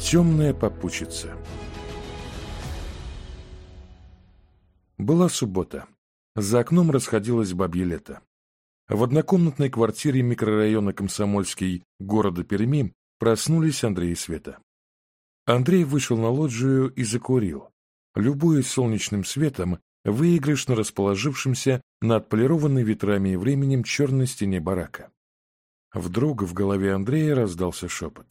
Темная попутчица Была суббота. За окном расходилось бабье лето. В однокомнатной квартире микрорайона Комсомольский города Перми проснулись Андрей и Света. Андрей вышел на лоджию и закурил, любуясь солнечным светом, выигрышно расположившимся на отполированной ветрами и временем черной стене барака. Вдруг в голове Андрея раздался шепот.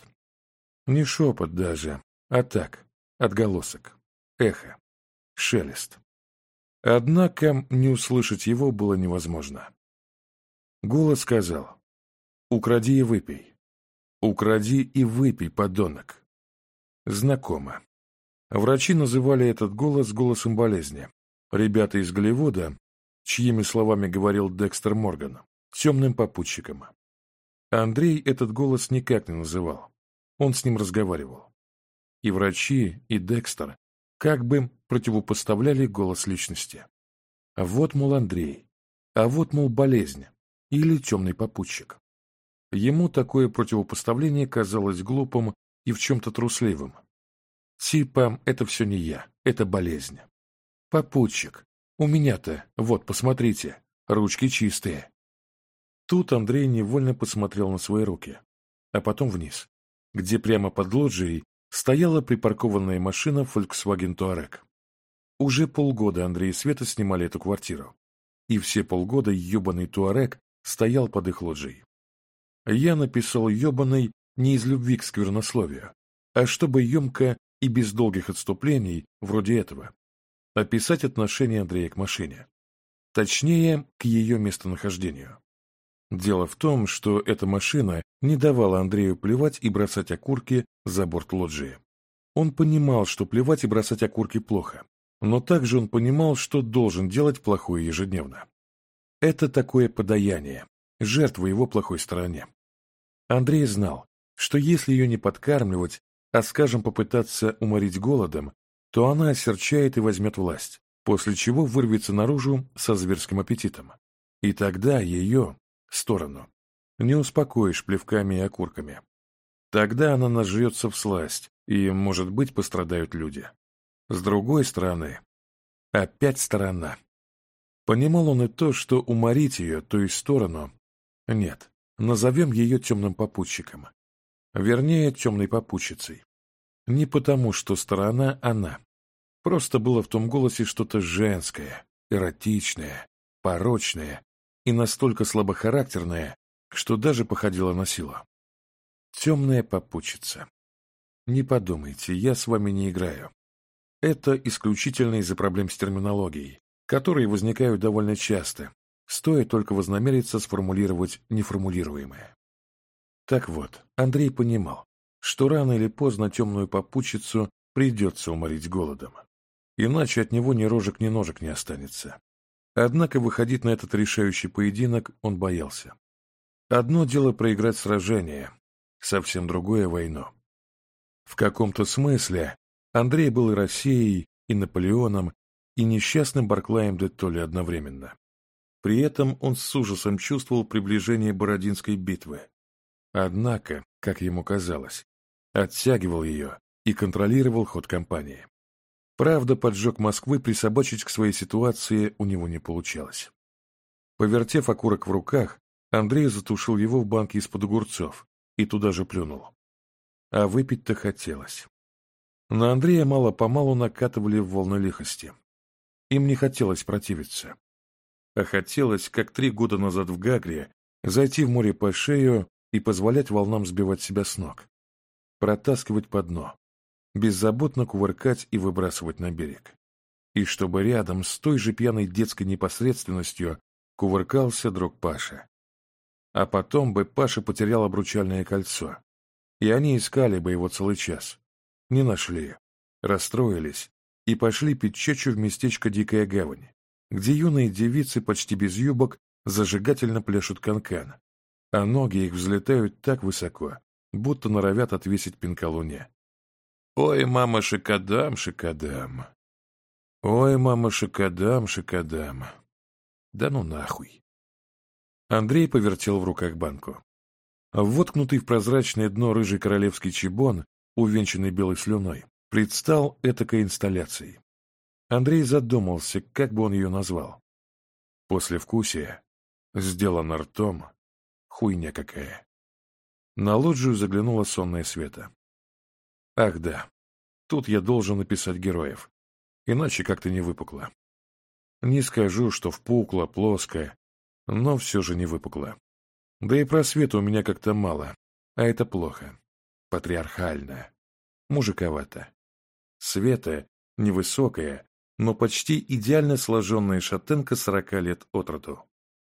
Не шепот даже, а так, отголосок, эхо, шелест. Однако не услышать его было невозможно. Голос сказал, «Укради и выпей. Укради и выпей, подонок». Знакомо. Врачи называли этот голос голосом болезни. Ребята из Голливуда, чьими словами говорил Декстер Морган, темным попутчиком. Андрей этот голос никак не называл. Он с ним разговаривал. И врачи, и Декстер как бы противопоставляли голос личности. А вот, мол, Андрей, а вот, мол, болезнь или темный попутчик. Ему такое противопоставление казалось глупым и в чем-то трусливым. Типа, это все не я, это болезнь. Попутчик, у меня-то, вот, посмотрите, ручки чистые. Тут Андрей невольно посмотрел на свои руки, а потом вниз, где прямо под лоджией стояла припаркованная машина Volkswagen Touareg. Уже полгода Андрей и Света снимали эту квартиру. И все полгода ёбаный Туарек стоял под их лоджией. Я написал ёбаный не из любви к сквернословию, а чтобы ёмко и без долгих отступлений, вроде этого, описать отношение Андрея к машине. Точнее, к ее местонахождению. Дело в том, что эта машина не давала Андрею плевать и бросать окурки за борт лоджии. Он понимал, что плевать и бросать окурки плохо, но также он понимал, что должен делать плохое ежедневно. Это такое подаяние, жертва его плохой стороне. Андрей знал, что если ее не подкармливать, а, скажем, попытаться уморить голодом, то она осерчает и возьмет власть, после чего вырвется наружу со зверским аппетитом. И тогда ее, сторону. Не успокоишь плевками и окурками. Тогда она нажрется в сласть, и, может быть, пострадают люди. С другой стороны, опять сторона. Понимал он и то, что уморить ее, то есть сторону, нет, назовем ее темным попутчиком. Вернее, темной попутчицей. Не потому, что сторона она. Просто было в том голосе что-то женское, эротичное, порочное и настолько слабохарактерная, что даже походила на силу. Темная попутчица. Не подумайте, я с вами не играю. Это исключительно из-за проблем с терминологией, которые возникают довольно часто, стоит только вознамериться сформулировать неформулируемое. Так вот, Андрей понимал, что рано или поздно темную попутчицу придется уморить голодом, иначе от него ни рожек, ни ножек не останется. Однако выходить на этот решающий поединок он боялся. Одно дело проиграть сражение, совсем другое — войну. В каком-то смысле Андрей был и Россией, и Наполеоном, и несчастным Барклаем де Толли одновременно. При этом он с ужасом чувствовал приближение Бородинской битвы. Однако, как ему казалось, оттягивал ее и контролировал ход кампании. Правда, поджог Москвы присобачить к своей ситуации у него не получалось. Повертев окурок в руках, Андрей затушил его в банке из-под огурцов и туда же плюнул. А выпить-то хотелось. На Андрея мало-помалу накатывали волны лихости. Им не хотелось противиться. А хотелось, как три года назад в Гагре, зайти в море по шею и позволять волнам сбивать себя с ног. Протаскивать по дно беззаботно кувыркать и выбрасывать на берег. И чтобы рядом с той же пьяной детской непосредственностью кувыркался друг Паша. А потом бы Паша потерял обручальное кольцо. И они искали бы его целый час. Не нашли, расстроились и пошли пить чечу в местечко Дикая Гавань, где юные девицы почти без юбок зажигательно пляшут канкан, а ноги их взлетают так высоко, будто норовят отвесить пинка луне. Ой, мама, шикадам, шикадам. Ой, мама, шикадам, шикадам. Да ну нахуй. Андрей повертел в руках банку. Воткнутый в прозрачное дно рыжий королевский чебон, увенчанный белой слюной, предстал этакой инсталляцией. Андрей задумался, как бы он ее назвал. После вкусия сделан ртом, хуйня какая. На лоджию заглянула сонная света. Ах да, тут я должен написать героев, иначе как-то не выпукло. Не скажу, что впукло, плоско, но все же не выпукло. Да и просвета у меня как-то мало, а это плохо. Патриархально, мужиковато. Света, невысокая, но почти идеально сложенная шатенка сорока лет от роду.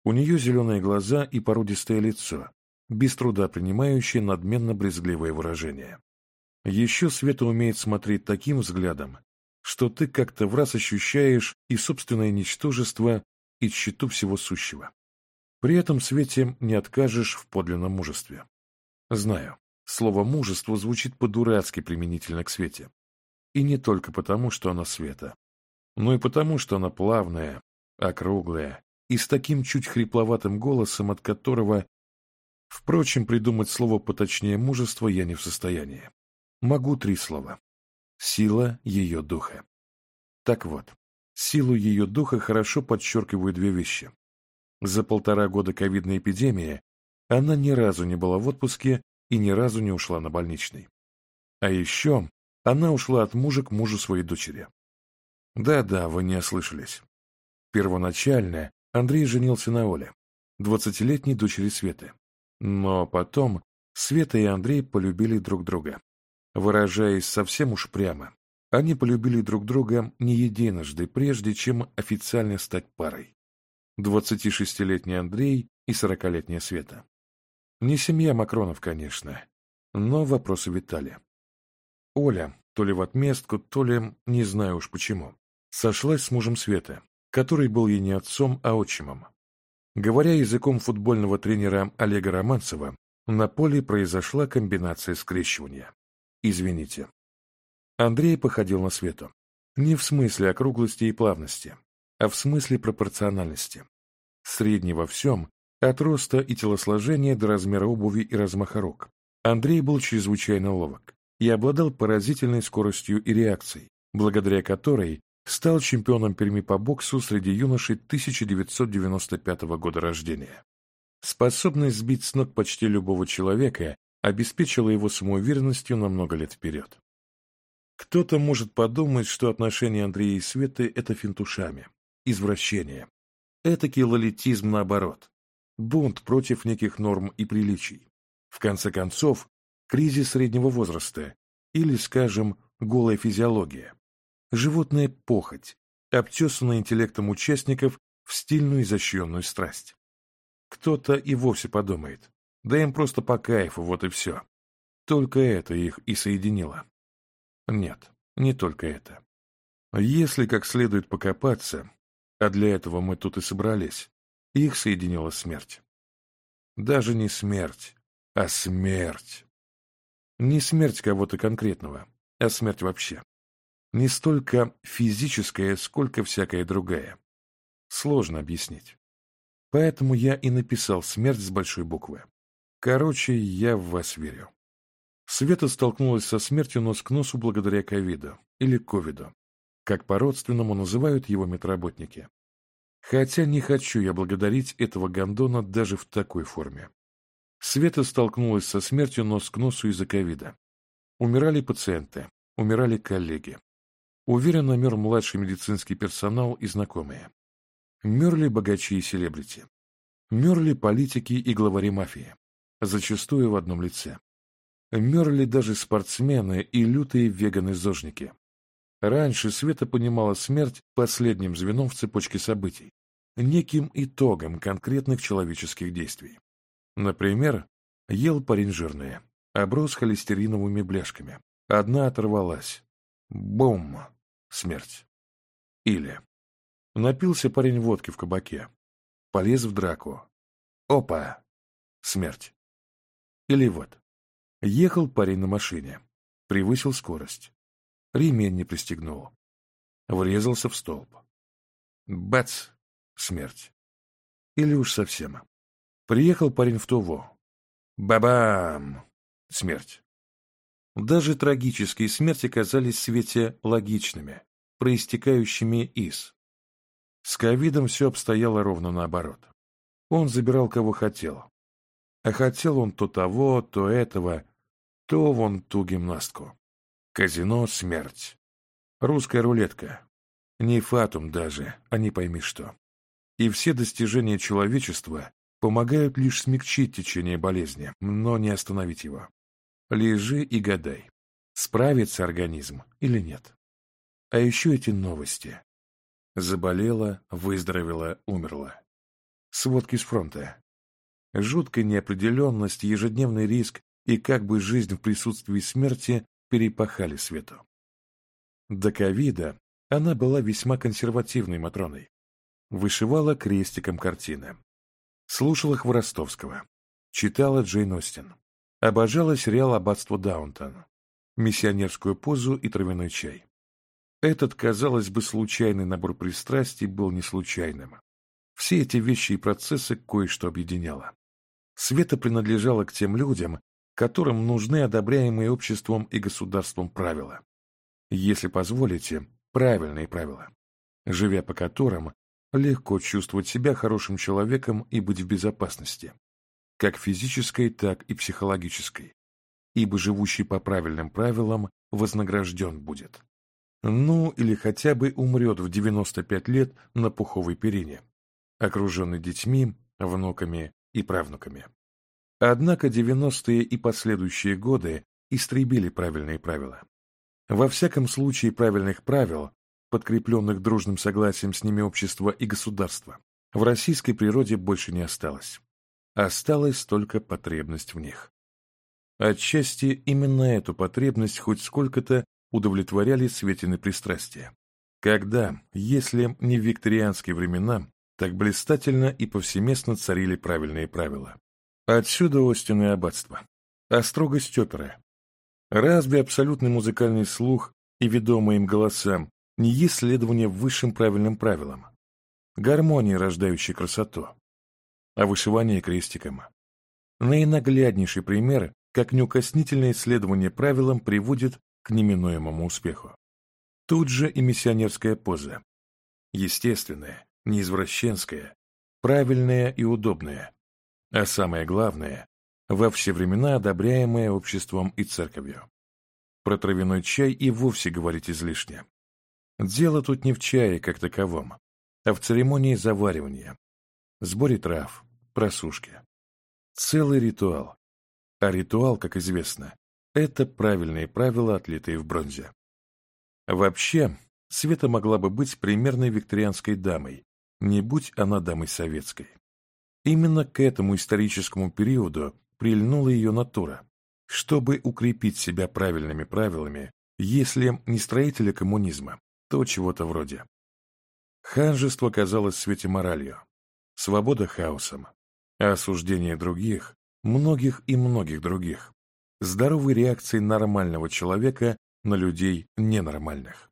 У нее зеленые глаза и породистое лицо, без труда принимающее надменно-брезгливое выражение. Еще Света умеет смотреть таким взглядом, что ты как-то в раз ощущаешь и собственное ничтожество, и тщету всего сущего. При этом Свете не откажешь в подлинном мужестве. Знаю, слово «мужество» звучит по-дурацки применительно к Свете. И не только потому, что она Света, но и потому, что она плавная, округлая и с таким чуть хрипловатым голосом, от которого... Впрочем, придумать слово поточнее мужества я не в состоянии. Могу три слова. Сила ее духа. Так вот, силу ее духа хорошо подчеркивают две вещи. За полтора года ковидной эпидемии она ни разу не была в отпуске и ни разу не ушла на больничный. А еще она ушла от мужа к мужу своей дочери. Да-да, вы не ослышались. Первоначально Андрей женился на Оле, двадцатилетней дочери Светы. Но потом Света и Андрей полюбили друг друга выражаясь совсем уж прямо, они полюбили друг друга не единожды, прежде чем официально стать парой. 26-летний Андрей и 40-летняя Света. Не семья Макронов, конечно, но вопросы витали. Оля, то ли в отместку, то ли, не знаю уж почему, сошлась с мужем Светы, который был ей не отцом, а отчимом. Говоря языком футбольного тренера Олега Романцева, на поле произошла комбинация скрещивания. Извините. Андрей походил на свету. Не в смысле округлости и плавности, а в смысле пропорциональности. Средний во всем, от роста и телосложения до размера обуви и размаха рук. Андрей был чрезвычайно ловок и обладал поразительной скоростью и реакцией, благодаря которой стал чемпионом Перми по боксу среди юношей 1995 года рождения. Способность сбить с ног почти любого человека обеспечила его самоуверенностью на много лет вперед. Кто-то может подумать, что отношения Андрея и Светы – это финтушами, извращение, этакий лолитизм наоборот, бунт против неких норм и приличий. В конце концов, кризис среднего возраста или, скажем, голая физиология, животная похоть, обтесанная интеллектом участников в стильную изощренную страсть. Кто-то и вовсе подумает, да им просто по кайфу, вот и все. Только это их и соединило. Нет, не только это. Если как следует покопаться, а для этого мы тут и собрались, их соединила смерть. Даже не смерть, а смерть. Не смерть кого-то конкретного, а смерть вообще. Не столько физическая, сколько всякая другая. Сложно объяснить. Поэтому я и написал смерть с большой буквы. Короче, я в вас верю. Света столкнулась со смертью нос к носу благодаря ковиду, или ковиду, как по-родственному называют его медработники. Хотя не хочу я благодарить этого гондона даже в такой форме. Света столкнулась со смертью нос к носу из-за ковида. Умирали пациенты, умирали коллеги. Уверенно мер младший медицинский персонал и знакомые. Мерли богачи и селебрити. Мерли политики и главари мафии зачастую в одном лице. Мерли даже спортсмены и лютые веганы-зожники. Раньше Света понимала смерть последним звеном в цепочке событий, неким итогом конкретных человеческих действий. Например, ел парень жирные, оброс холестериновыми бляшками. Одна оторвалась. Бум! Смерть. Или напился парень водки в кабаке, полез в драку. Опа! Смерть. Или вот. Ехал парень на машине. Превысил скорость. Ремень не пристегнул. Врезался в столб. Бац! Смерть. Или уж совсем. Приехал парень в Туву. Бабам! Смерть. Даже трагические смерти казались в свете логичными, проистекающими из. С ковидом все обстояло ровно наоборот. Он забирал кого хотел, а хотел он то того, то этого, то вон ту гимнастку. Казино — смерть. Русская рулетка. Не фатум даже, а не пойми что. И все достижения человечества помогают лишь смягчить течение болезни, но не остановить его. Лежи и гадай, справится организм или нет. А еще эти новости. Заболела, выздоровела, умерла. Сводки с фронта. Жуткая неопределенность, ежедневный риск и как бы жизнь в присутствии смерти перепахали Свету. До ковида она была весьма консервативной Матроной. Вышивала крестиком картины. Слушала Хворостовского. Читала Джейн Остин. Обожала сериал «Аббатство Даунтон», «Миссионерскую позу» и «Травяной чай». Этот, казалось бы, случайный набор пристрастий был не случайным. Все эти вещи и процессы кое-что объединяло. Света принадлежала к тем людям, которым нужны одобряемые обществом и государством правила. Если позволите, правильные правила, живя по которым легко чувствовать себя хорошим человеком и быть в безопасности, как физической, так и психологической, ибо живущий по правильным правилам вознагражден будет. Ну, или хотя бы умрет в 95 лет на пуховой перине, окруженный детьми, внуками и правнуками. Однако 90-е и последующие годы истребили правильные правила. Во всяком случае правильных правил, подкрепленных дружным согласием с ними общества и государства, в российской природе больше не осталось. Осталась только потребность в них. Отчасти именно эту потребность хоть сколько-то удовлетворяли Светины пристрастия. Когда, если не в викторианские времена, так блистательно и повсеместно царили правильные правила. Отсюда Остин и аббатство. А строгость оперы. Разве абсолютный музыкальный слух и ведомые им голосам не есть следование высшим правильным правилам? Гармонии, рождающей красоту. А вышивание крестиком. Наинагляднейший пример, как неукоснительное исследование правилам приводит к неминуемому успеху. Тут же и миссионерская поза. Естественная, не извращенское, правильное и удобное, а самое главное, во все времена одобряемое обществом и церковью. Про травяной чай и вовсе говорить излишне. Дело тут не в чае как таковом, а в церемонии заваривания, сборе трав, просушке. Целый ритуал. А ритуал, как известно, это правильные правила, отлитые в бронзе. Вообще, Света могла бы быть примерной викторианской дамой, не будь она дамой советской. Именно к этому историческому периоду прильнула ее натура, чтобы укрепить себя правильными правилами, если не строителя коммунизма, то чего-то вроде. Ханжество казалось в свете моралью, свобода хаосом, а осуждение других, многих и многих других, здоровой реакцией нормального человека на людей ненормальных.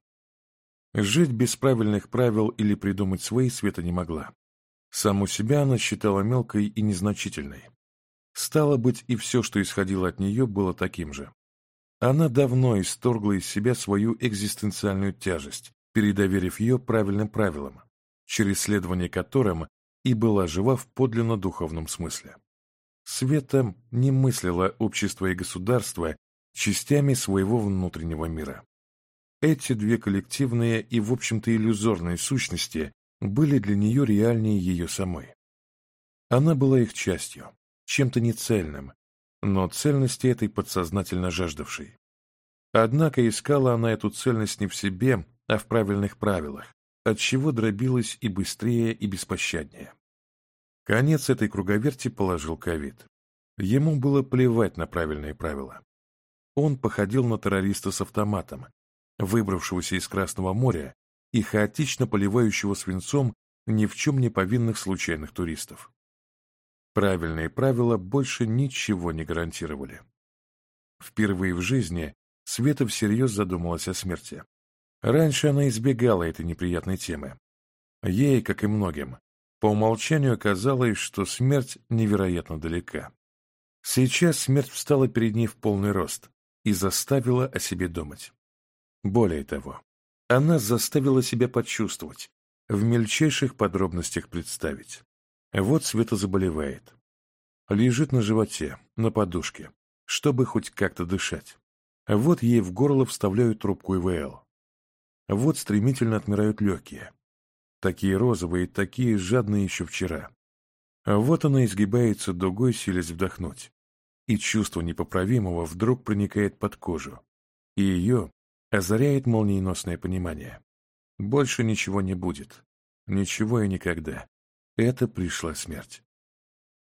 Жить без правильных правил или придумать свои Света не могла. Саму себя она считала мелкой и незначительной. Стало быть, и все, что исходило от нее, было таким же. Она давно исторгла из себя свою экзистенциальную тяжесть, передоверив ее правильным правилам, через следование которым и была жива в подлинно духовном смысле. Света не мыслила общество и государство частями своего внутреннего мира. Эти две коллективные и, в общем-то, иллюзорные сущности были для нее реальнее ее самой. Она была их частью, чем-то нецельным, но цельности этой подсознательно жаждавшей. Однако искала она эту цельность не в себе, а в правильных правилах, от чего дробилась и быстрее, и беспощаднее. Конец этой круговерти положил ковид. Ему было плевать на правильные правила. Он походил на террориста с автоматом, выбравшегося из Красного моря и хаотично поливающего свинцом ни в чем не повинных случайных туристов. Правильные правила больше ничего не гарантировали. Впервые в жизни Света всерьез задумалась о смерти. Раньше она избегала этой неприятной темы. Ей, как и многим, по умолчанию казалось, что смерть невероятно далека. Сейчас смерть встала перед ней в полный рост и заставила о себе думать. Более того, она заставила себя почувствовать, в мельчайших подробностях представить. Вот Света заболевает. Лежит на животе, на подушке, чтобы хоть как-то дышать. Вот ей в горло вставляют трубку ИВЛ. Вот стремительно отмирают легкие. Такие розовые, такие жадные еще вчера. Вот она изгибается дугой, силясь вдохнуть. И чувство непоправимого вдруг проникает под кожу. И ее, озаряет молниеносное понимание. Больше ничего не будет. Ничего и никогда. Это пришла смерть.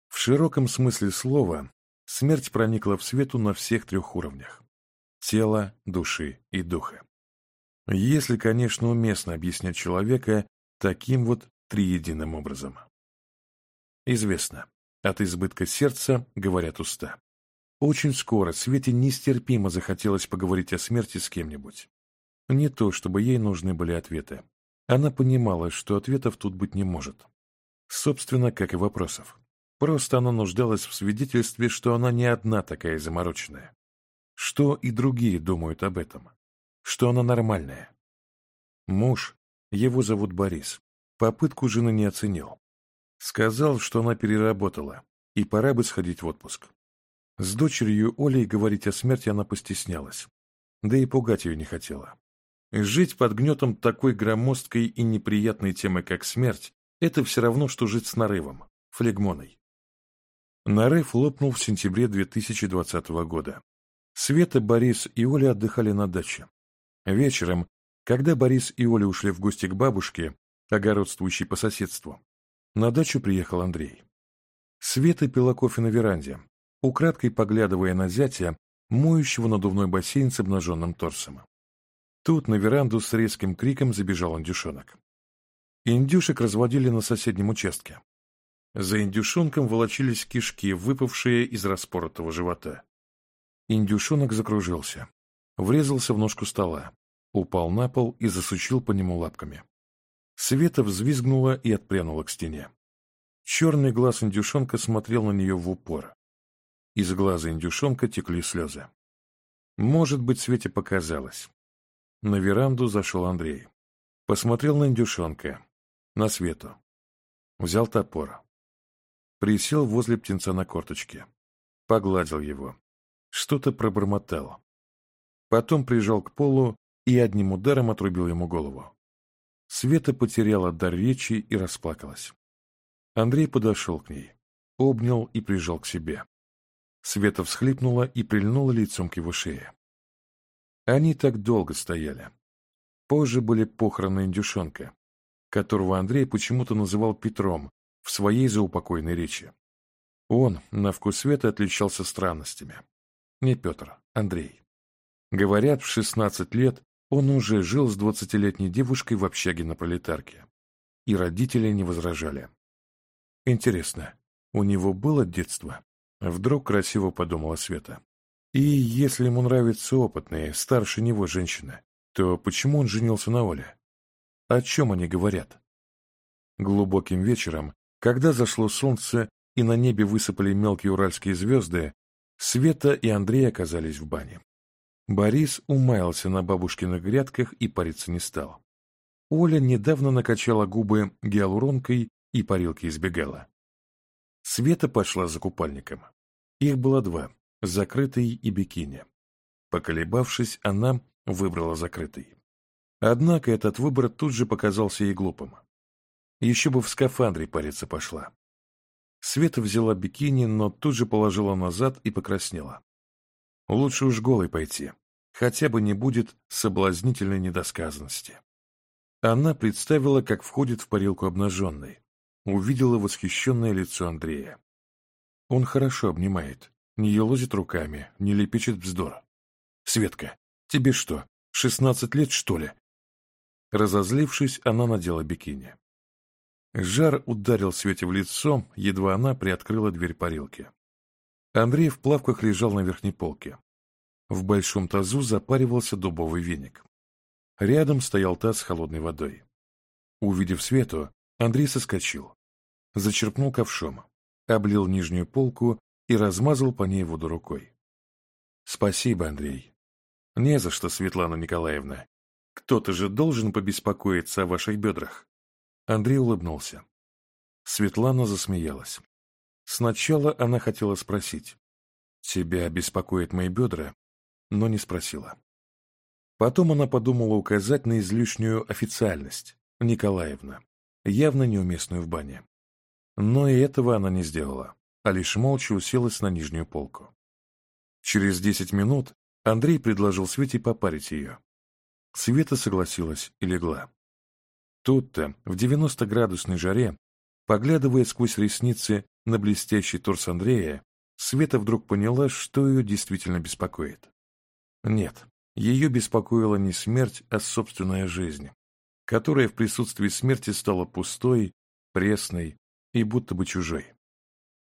В широком смысле слова смерть проникла в свету на всех трех уровнях – тела, души и духа. Если, конечно, уместно объяснять человека таким вот триединым образом. Известно, от избытка сердца говорят уста. Очень скоро Свете нестерпимо захотелось поговорить о смерти с кем-нибудь. Не то, чтобы ей нужны были ответы. Она понимала, что ответов тут быть не может. Собственно, как и вопросов. Просто она нуждалась в свидетельстве, что она не одна такая замороченная. Что и другие думают об этом. Что она нормальная. Муж, его зовут Борис, попытку жены не оценил. Сказал, что она переработала, и С дочерью Олей говорить о смерти она постеснялась, да и пугать ее не хотела. Жить под гнетом такой громоздкой и неприятной темы, как смерть, это все равно, что жить с нарывом, флегмоной. Нарыв лопнул в сентябре 2020 года. Света, Борис и Оля отдыхали на даче. Вечером, когда Борис и Оля ушли в гости к бабушке, огородствующей по соседству, на дачу приехал Андрей. Света пила кофе на веранде, украдкой поглядывая на зятя, моющего надувной бассейн с обнаженным торсом. Тут на веранду с резким криком забежал индюшонок. Индюшек разводили на соседнем участке. За индюшонком волочились кишки, выпавшие из распоротого живота. Индюшонок закружился, врезался в ножку стола, упал на пол и засучил по нему лапками. Света взвизгнула и отпрянула к стене. Черный глаз индюшонка смотрел на нее в упор из глаза индюшонка текли слезы. Может быть, Свете показалось. На веранду зашел Андрей. Посмотрел на индюшонка, на Свету. Взял топор. Присел возле птенца на корточке. Погладил его. Что-то пробормотал. Потом прижал к полу и одним ударом отрубил ему голову. Света потеряла дар речи и расплакалась. Андрей подошел к ней, обнял и прижал к себе. Света всхлипнула и прильнула лицом к его шее. Они так долго стояли. Позже были похороны индюшонка, которого Андрей почему-то называл Петром в своей заупокойной речи. Он, на вкус Света, отличался странностями. Не Петр, Андрей. Говорят, в 16 лет он уже жил с 20-летней девушкой в общаге на пролетарке. И родители не возражали. Интересно, у него было детство? Вдруг красиво подумала Света. И если ему нравится опытная, старше него женщина, то почему он женился на Оле? О чем они говорят? Глубоким вечером, когда зашло солнце и на небе высыпали мелкие уральские звезды, Света и Андрей оказались в бане. Борис умаялся на бабушкиных грядках и париться не стал. Оля недавно накачала губы гиалуронкой и парилки избегала. Света пошла за купальником. Их было два – закрытый и бикини. Поколебавшись, она выбрала закрытый. Однако этот выбор тут же показался ей глупым. Еще бы в скафандре париться пошла. Света взяла бикини, но тут же положила назад и покраснела. Лучше уж голой пойти, хотя бы не будет соблазнительной недосказанности. Она представила, как входит в парилку обнаженной, увидела восхищенное лицо Андрея. Он хорошо обнимает, не елозит руками, не лепечет вздора. «Светка, тебе что, шестнадцать лет, что ли?» Разозлившись, она надела бикини. Жар ударил Свете в лицо, едва она приоткрыла дверь парилки. Андрей в плавках лежал на верхней полке. В большом тазу запаривался дубовый веник. Рядом стоял таз с холодной водой. Увидев Свету, Андрей соскочил, зачерпнул ковшом, облил нижнюю полку и размазал по ней воду рукой. «Спасибо, Андрей. Не за что, Светлана Николаевна. Кто-то же должен побеспокоиться о ваших бедрах». Андрей улыбнулся. Светлана засмеялась. Сначала она хотела спросить. «Тебя беспокоят мои бедра?» но не спросила. Потом она подумала указать на излишнюю официальность, Николаевна явно неуместную в бане. Но и этого она не сделала, а лишь молча уселась на нижнюю полку. Через десять минут Андрей предложил Свете попарить ее. Света согласилась и легла. Тут-то, в 90-градусной жаре, поглядывая сквозь ресницы на блестящий торс Андрея, Света вдруг поняла, что ее действительно беспокоит. Нет, ее беспокоила не смерть, а собственная жизнь, которая в присутствии смерти стала пустой, пресной и будто бы чужой.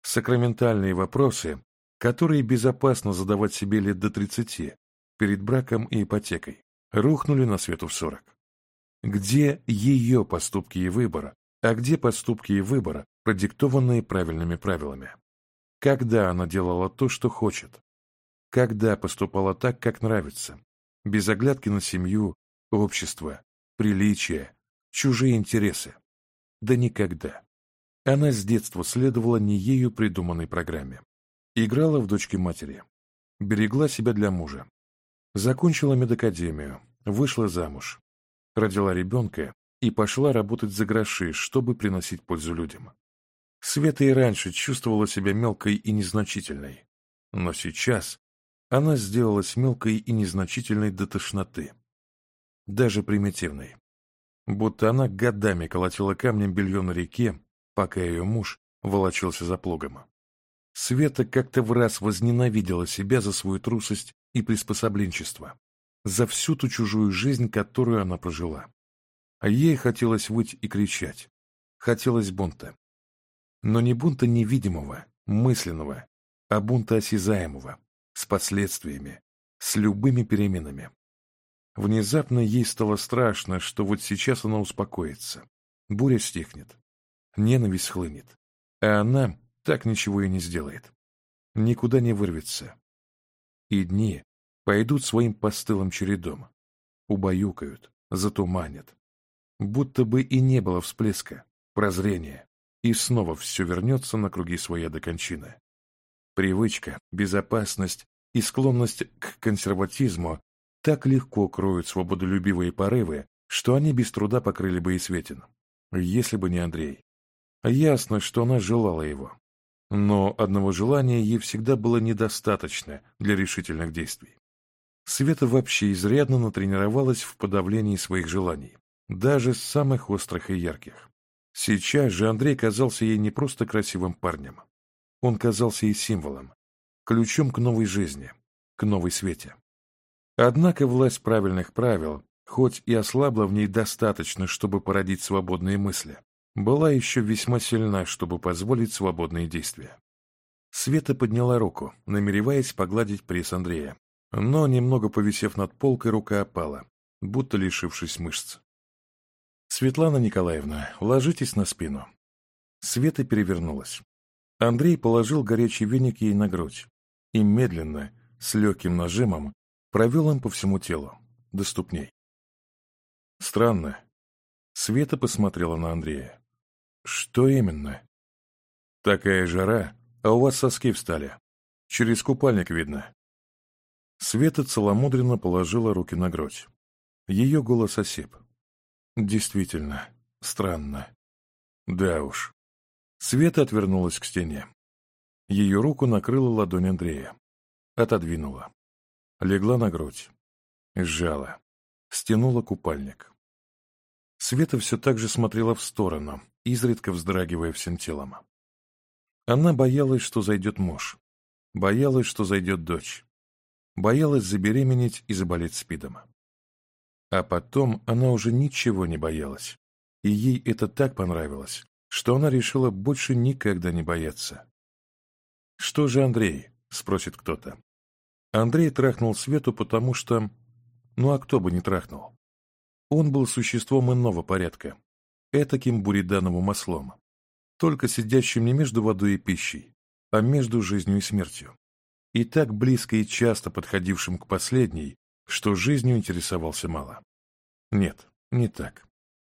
Сакраментальные вопросы, которые безопасно задавать себе лет до 30 перед браком и ипотекой, рухнули на свету в 40. Где ее поступки и выбора, а где поступки и выбора, продиктованные правильными правилами? Когда она делала то, что хочет? Когда поступала так, как нравится? Без оглядки на семью, общество, приличия, чужие интересы. Да никогда. Она с детства следовала не ею придуманной программе. Играла в дочки матери. Берегла себя для мужа. Закончила медакадемию, вышла замуж. Родила ребенка и пошла работать за гроши, чтобы приносить пользу людям. Света и раньше чувствовала себя мелкой и незначительной. Но сейчас она сделалась мелкой и незначительной до тошноты даже примитивной. Будто она годами колотила камнем белье на реке, пока ее муж волочился за плугом. Света как-то в раз возненавидела себя за свою трусость и приспособленчество, за всю ту чужую жизнь, которую она прожила. А ей хотелось выть и кричать. Хотелось бунта. Но не бунта невидимого, мысленного, а бунта осязаемого, с последствиями, с любыми переменами. Внезапно ей стало страшно, что вот сейчас она успокоится. Буря стихнет, ненависть хлынет, а она так ничего и не сделает. Никуда не вырвется. И дни пойдут своим постылым чередом. Убаюкают, затуманят. Будто бы и не было всплеска, прозрения, и снова все вернется на круги своя до кончины. Привычка, безопасность и склонность к консерватизму так легко кроют свободолюбивые порывы, что они без труда покрыли бы и Светин, если бы не Андрей. Ясно, что она желала его. Но одного желания ей всегда было недостаточно для решительных действий. Света вообще изрядно натренировалась в подавлении своих желаний, даже самых острых и ярких. Сейчас же Андрей казался ей не просто красивым парнем. Он казался ей символом, ключом к новой жизни, к новой свете. Однако власть правильных правил, хоть и ослабла в ней достаточно, чтобы породить свободные мысли, была еще весьма сильна, чтобы позволить свободные действия. Света подняла руку, намереваясь погладить пресс Андрея, но, немного повисев над полкой, рука опала, будто лишившись мышц. «Светлана Николаевна, ложитесь на спину». Света перевернулась. Андрей положил горячий веник ей на грудь и медленно, с легким нажимом, провел им по всему телу, до ступней. Странно. Света посмотрела на Андрея. Что именно? Такая жара, а у вас соски встали. Через купальник видно. Света целомудренно положила руки на грудь. Ее голос осип. Действительно, странно. Да уж. Света отвернулась к стене. Ее руку накрыла ладонь Андрея. Отодвинула. Легла на грудь. Сжала. Стянула купальник. Света все так же смотрела в сторону, изредка вздрагивая всем телом. Она боялась, что зайдет муж. Боялась, что зайдет дочь. Боялась забеременеть и заболеть спидом. А потом она уже ничего не боялась. И ей это так понравилось, что она решила больше никогда не бояться. «Что же Андрей?» — спросит кто-то. Андрей трахнул Свету, потому что... Ну а кто бы не трахнул? Он был существом иного порядка, этаким буридановым маслом, только сидящим не между водой и пищей, а между жизнью и смертью, и так близко и часто подходившим к последней, что жизнью интересовался мало. Нет, не так.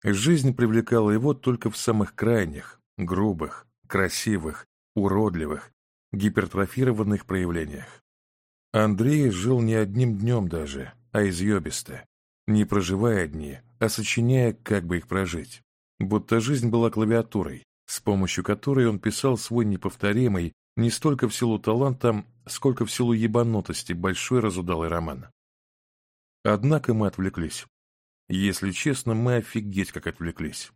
Жизнь привлекала его только в самых крайних, грубых, красивых, уродливых, гипертрофированных проявлениях. Андрей жил не одним днем даже, а изъебисто, не проживая дни, а сочиняя, как бы их прожить. Будто жизнь была клавиатурой, с помощью которой он писал свой неповторимый, не столько в силу таланта, сколько в силу ебанутости, большой разудалый роман. Однако мы отвлеклись. Если честно, мы офигеть как отвлеклись.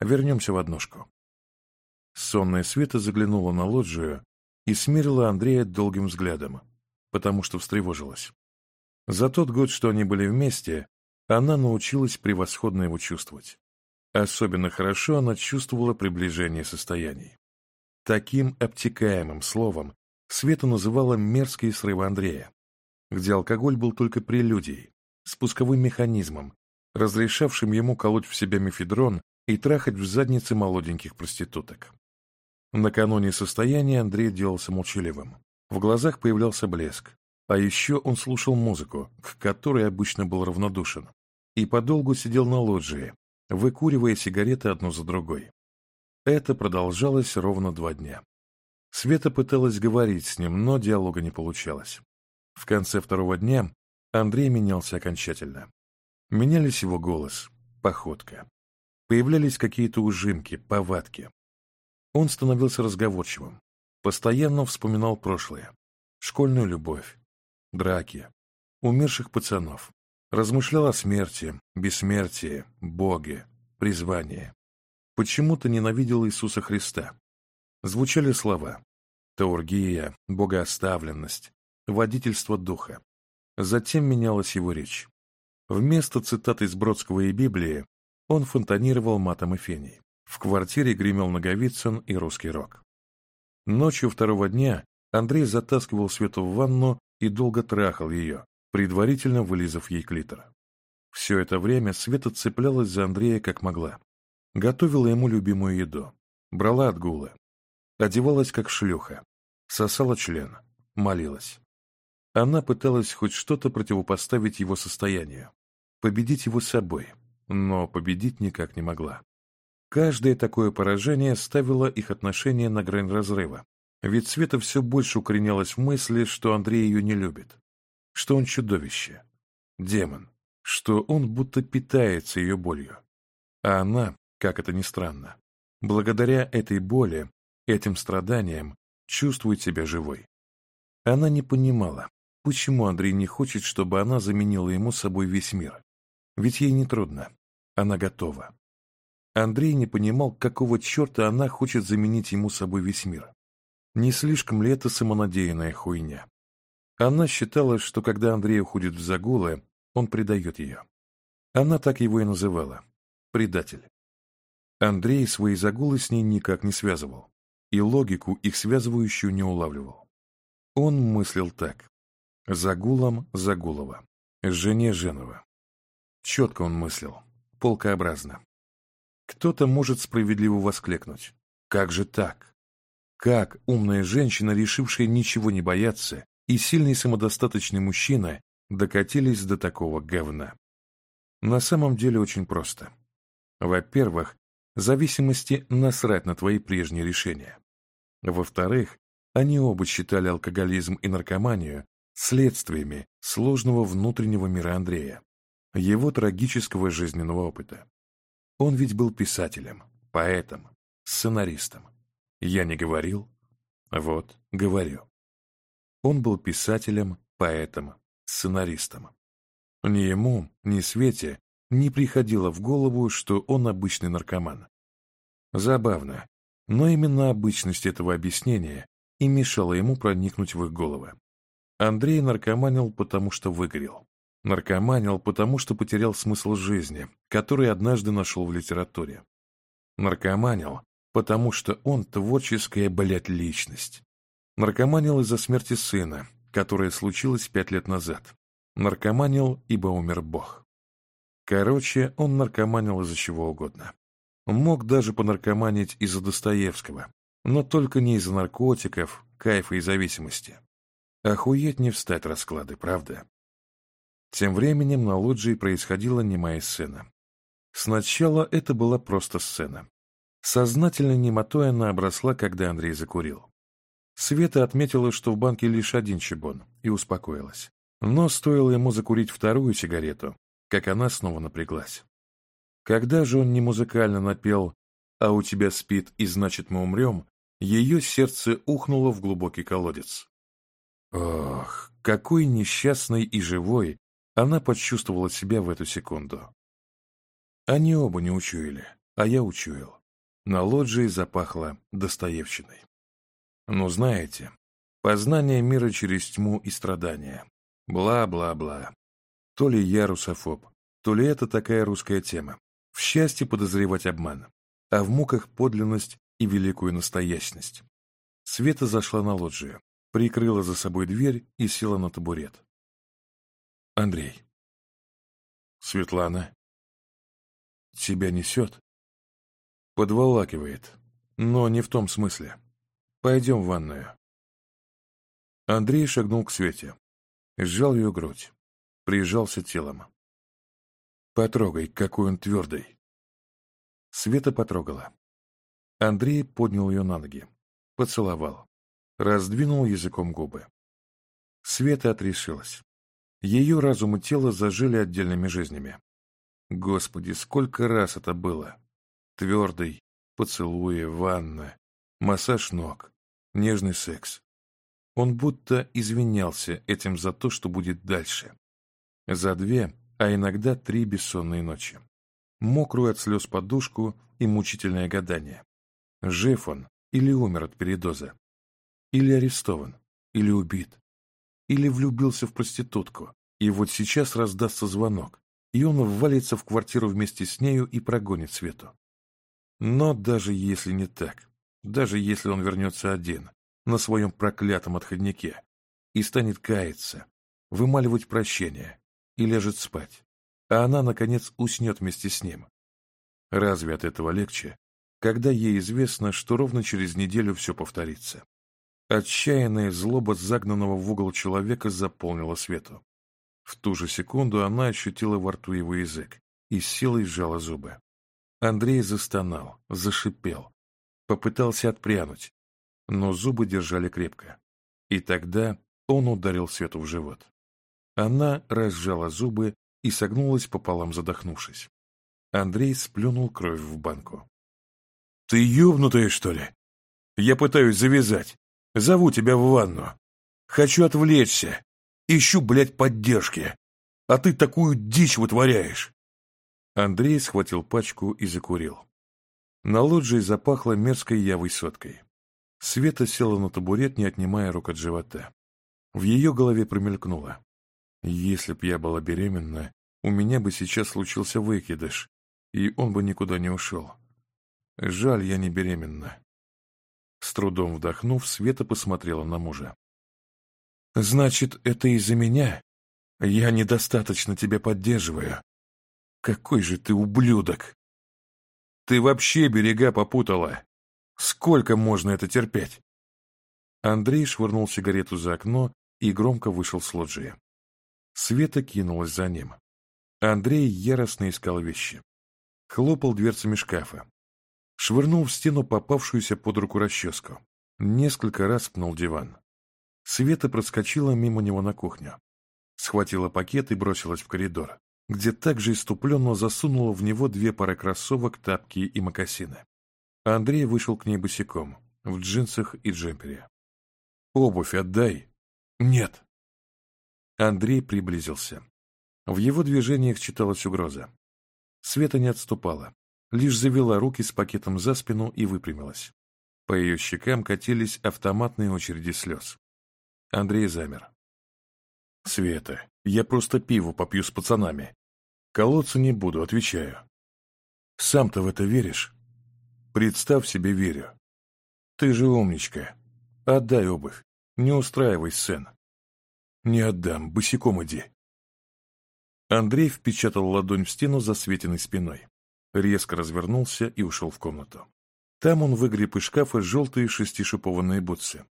Вернемся в однушку. Сонная Света заглянула на лоджию и смерила Андрея долгим взглядом потому что встревожилась. За тот год, что они были вместе, она научилась превосходно его чувствовать. Особенно хорошо она чувствовала приближение состояний. Таким обтекаемым словом Света называла мерзкие срывы Андрея, где алкоголь был только прелюдией, спусковым механизмом, разрешавшим ему колоть в себя мефедрон и трахать в заднице молоденьких проституток. Накануне состояния Андрей делался молчаливым. В глазах появлялся блеск. А еще он слушал музыку, к которой обычно был равнодушен, и подолгу сидел на лоджии, выкуривая сигареты одну за другой. Это продолжалось ровно два дня. Света пыталась говорить с ним, но диалога не получалось. В конце второго дня Андрей менялся окончательно. Менялись его голос, походка. Появлялись какие-то ужимки, повадки. Он становился разговорчивым, Постоянно вспоминал прошлое. Школьную любовь, драки, умерших пацанов. Размышлял о смерти, бессмертии, Боге, призвании. Почему-то ненавидел Иисуса Христа. Звучали слова «теургия», «богооставленность», «водительство духа». Затем менялась его речь. Вместо цитат из Бродского и Библии он фонтанировал матом и феней. В квартире гремел Наговицын и русский рок. Ночью второго дня Андрей затаскивал Свету в ванну и долго трахал ее, предварительно вылизав ей клитор. Все это время Света цеплялась за Андрея как могла. Готовила ему любимую еду, брала отгулы, одевалась как шлюха, сосала член, молилась. Она пыталась хоть что-то противопоставить его состоянию, победить его собой, но победить никак не могла. Каждое такое поражение ставило их отношения на грань разрыва. Ведь Света все больше укоренялась в мысли, что Андрей ее не любит, что он чудовище, демон, что он будто питается ее болью. А она, как это ни странно, благодаря этой боли, этим страданиям, чувствует себя живой. Она не понимала, почему Андрей не хочет, чтобы она заменила ему собой весь мир. Ведь ей нетрудно, она готова. Андрей не понимал, какого черта она хочет заменить ему собой весь мир. Не слишком ли это самонадеянная хуйня? Она считала, что когда Андрей уходит в загулы, он предает ее. Она так его и называла – предатель. Андрей свои загулы с ней никак не связывал, и логику, их связывающую, не улавливал. Он мыслил так – загулом Загулова, жене Женова. Четко он мыслил, полкообразно. Кто-то может справедливо воскликнуть. Как же так? Как умная женщина, решившая ничего не бояться, и сильный самодостаточный мужчина докатились до такого говна? На самом деле очень просто. Во-первых, зависимости насрать на твои прежние решения. Во-вторых, они оба считали алкоголизм и наркоманию следствиями сложного внутреннего мира Андрея, его трагического жизненного опыта. Он ведь был писателем, поэтом, сценаристом. Я не говорил, вот говорю. Он был писателем, поэтом, сценаристом. Ни ему, ни Свете не приходило в голову, что он обычный наркоман. Забавно, но именно обычность этого объяснения и мешала ему проникнуть в их головы. Андрей наркоманил, потому что выгорел. Наркоманил, потому что потерял смысл жизни, который однажды нашел в литературе. Наркоманил, потому что он творческая, блядь, личность. Наркоманил из-за смерти сына, которая случилась пять лет назад. Наркоманил, ибо умер Бог. Короче, он наркоманил из-за чего угодно. Мог даже понаркоманить из-за Достоевского, но только не из-за наркотиков, кайфа и зависимости. Охуеть не встать расклады, правда? Тем временем на лоджии происходила немая сцена. Сначала это была просто сцена. Сознательно немотой она обросла, когда Андрей закурил. Света отметила, что в банке лишь один чебон, и успокоилась. Но стоило ему закурить вторую сигарету, как она снова напряглась. Когда же он не музыкально напел «А у тебя спит, и значит мы умрем», ее сердце ухнуло в глубокий колодец. Ох, какой несчастной и живой она почувствовала себя в эту секунду. Они оба не учуяли, а я учуял. На лоджии запахло Достоевщиной. Ну, знаете, познание мира через тьму и страдания. Бла-бла-бла. То ли я русофоб, то ли это такая русская тема. В счастье подозревать обман, а в муках подлинность и великую настоящность. Света зашла на лоджию, прикрыла за собой дверь и села на табурет. Андрей. Светлана. Тебя несет. Подволакивает. Но не в том смысле. Пойдем в ванную. Андрей шагнул к Свете. Сжал ее грудь. Прижался телом. Потрогай, какой он твердый. Света потрогала. Андрей поднял ее на ноги. Поцеловал. Раздвинул языком губы. Света отрешилась. Ее разум и тело зажили отдельными жизнями. Господи, сколько раз это было! Твердый, поцелуи, ванна, массаж ног, нежный секс. Он будто извинялся этим за то, что будет дальше. За две, а иногда три бессонные ночи. Мокрую от слез подушку и мучительное гадание. Жив он или умер от передоза? Или арестован? Или убит? или влюбился в проститутку, и вот сейчас раздастся звонок, и он ввалится в квартиру вместе с нею и прогонит Свету. Но даже если не так, даже если он вернется один, на своем проклятом отходнике, и станет каяться, вымаливать прощение, и ляжет спать, а она, наконец, уснет вместе с ним. Разве от этого легче, когда ей известно, что ровно через неделю все повторится? Отчаянная злоба загнанного в угол человека заполнила свету. В ту же секунду она ощутила во рту его язык и с силой сжала зубы. Андрей застонал, зашипел, попытался отпрянуть, но зубы держали крепко. И тогда он ударил Свету в живот. Она разжала зубы и согнулась пополам, задохнувшись. Андрей сплюнул кровь в банку. «Ты ёбнутая, что ли? Я пытаюсь завязать. Зову тебя в ванну. Хочу отвлечься. Ищу, блядь, поддержки. А ты такую дичь вытворяешь. Андрей схватил пачку и закурил. На лоджии запахло мерзкой явой соткой. Света села на табурет, не отнимая рук от живота. В ее голове промелькнуло. Если б я была беременна, у меня бы сейчас случился выкидыш, и он бы никуда не ушел. Жаль, я не беременна. С трудом вдохнув, Света посмотрела на мужа. «Значит, это из-за меня? Я недостаточно тебя поддерживаю. Какой же ты ублюдок!» «Ты вообще берега попутала! Сколько можно это терпеть?» Андрей швырнул сигарету за окно и громко вышел с лоджии. Света кинулась за ним. Андрей яростно искал вещи. Хлопал дверцами шкафа, швырнул в стену попавшуюся под руку расческу. Несколько раз пнул диван. Света проскочила мимо него на кухню. Схватила пакет и бросилась в коридор, где также иступленно засунула в него две пары кроссовок, тапки и мокасины. Андрей вышел к ней босиком, в джинсах и джемпере. «Обувь отдай!» «Нет!» Андрей приблизился. В его движениях читалась угроза. Света не отступала, лишь завела руки с пакетом за спину и выпрямилась. По ее щекам катились автоматные очереди слез. Андрей замер. «Света, я просто пиво попью с пацанами. Колоться не буду, отвечаю. Сам-то в это веришь? Представь себе, верю. Ты же умничка. Отдай обувь, не устраивай сцен. Не отдам, босиком иди». Андрей впечатал ладонь в стену за Светиной спиной резко развернулся и ушел в комнату. Там он выгреб из шкафа желтые шестишипованные бутсы.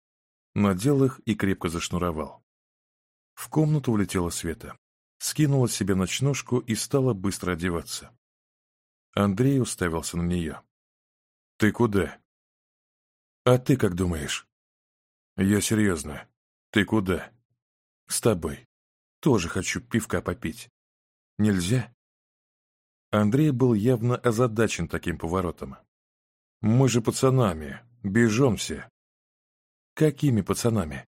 Надел их и крепко зашнуровал. В комнату влетела Света. Скинула себе ночнушку и стала быстро одеваться. Андрей уставился на нее. «Ты куда?» «А ты как думаешь?» «Я серьезно. Ты куда?» «С тобой. Тоже хочу пивка попить. Нельзя?» Андрей был явно озадачен таким поворотом. «Мы же пацанами, бежом все». «Какими пацанами?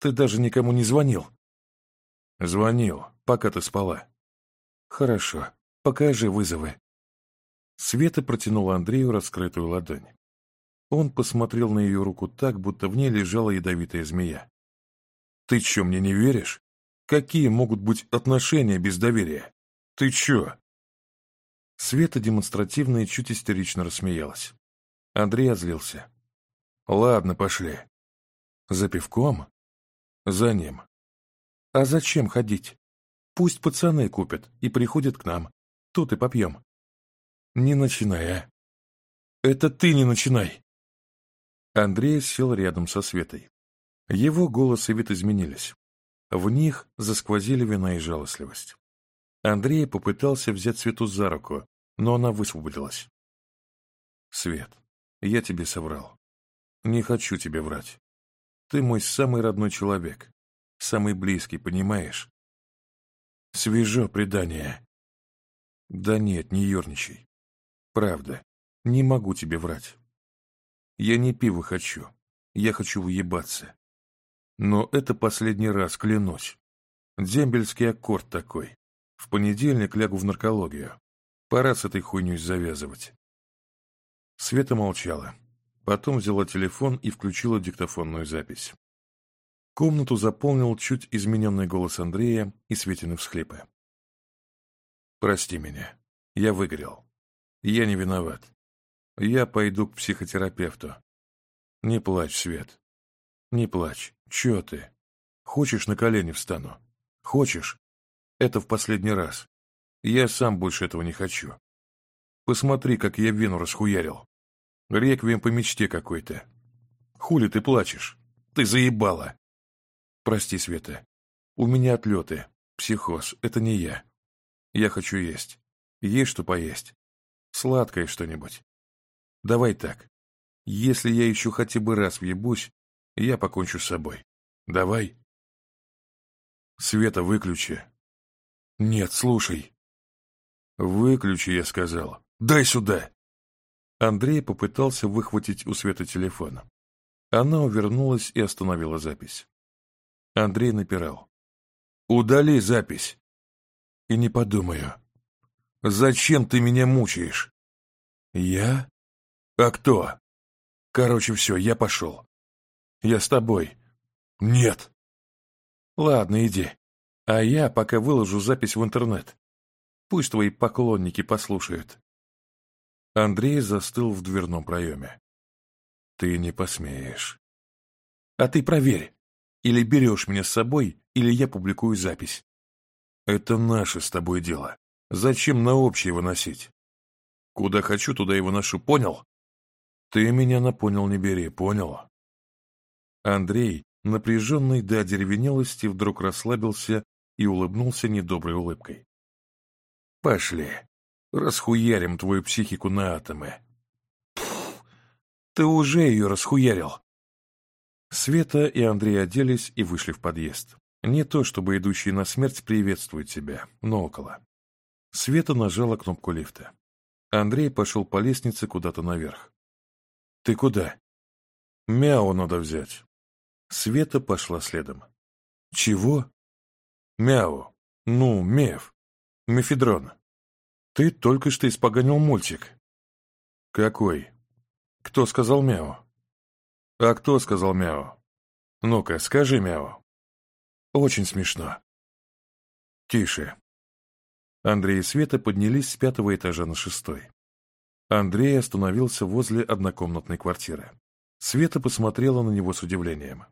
Ты даже никому не звонил?» «Звонил, пока ты спала». «Хорошо, покажи вызовы». Света протянула Андрею раскрытую ладонь. Он посмотрел на ее руку так, будто в ней лежала ядовитая змея. «Ты что мне не веришь? Какие могут быть отношения без доверия? Ты что? Света демонстративно и чуть истерично рассмеялась. Андрей озлился. «Ладно, пошли. За пивком? За ним. А зачем ходить? Пусть пацаны купят и приходят к нам. Тут и попьем». «Не начинай, а!» «Это ты не начинай!» Андрей сел рядом со Светой. Его голос и вид изменились. В них засквозили вина и жалостливость. Андрей попытался взять Свету за руку, но она высвободилась. «Свет, я тебе соврал. Не хочу тебе врать. Ты мой самый родной человек, самый близкий, понимаешь? Свежо предание. Да нет, не ерничай. Правда, не могу тебе врать. Я не пиво хочу, я хочу въебаться. Но это последний раз, клянусь. Дембельский аккорд такой. В понедельник лягу в наркологию. Пора с этой хуйней завязывать. Света молчала. Потом взяла телефон и включила диктофонную запись. Комнату заполнил чуть измененный голос Андрея и Светины всхлипы. «Прости меня. Я выгорел. Я не виноват. Я пойду к психотерапевту. Не плачь, Свет. Не плачь. Чё ты? Хочешь, на колени встану? Хочешь? Это в последний раз. Я сам больше этого не хочу. Посмотри, как я вену расхуярил. Реквием по мечте какой-то. Хули ты плачешь? Ты заебала. Прости, Света. У меня отлеты. Психоз. Это не я. Я хочу есть. Есть что поесть. Сладкое что-нибудь. Давай так. Если я еще хотя бы раз въебусь, я покончу с собой. Давай. Света, выключи. Нет, слушай. «Выключи», — я сказала. «Дай сюда!» Андрей попытался выхватить у Светы телефон. Она увернулась и остановила запись. Андрей напирал. «Удали запись!» «И не подумаю». «Зачем ты меня мучаешь?» «Я?» «А кто?» «Короче, все, я пошел. Я с тобой». «Нет». «Ладно, иди. А я пока выложу запись в интернет. Пусть твои поклонники послушают. Андрей застыл в дверном проеме. Ты не посмеешь. А ты проверь. Или берешь меня с собой, или я публикую запись. Это наше с тобой дело. Зачем на общее выносить? Куда хочу, туда и выношу, понял? Ты меня напонял, не бери, понял? Андрей, напряженный до деревенелости, вдруг расслабился и улыбнулся недоброй улыбкой. Пошли. Расхуярим твою психику на атомы. ты уже ее расхуярил. Света и Андрей оделись и вышли в подъезд. Не то, чтобы идущие на смерть приветствуют тебя, но около. Света нажала кнопку лифта. Андрей пошел по лестнице куда-то наверх. «Ты куда?» «Мяу надо взять». Света пошла следом. «Чего?» «Мяу. Ну, Мев. «Мефедрон, ты только что испоганил мультик». «Какой?» «Кто сказал мяу?» «А кто сказал мяу?» «Ну-ка, скажи мяу». «Очень смешно». «Тише». Андрей и Света поднялись с пятого этажа на шестой. Андрей остановился возле однокомнатной квартиры. Света посмотрела на него с удивлением.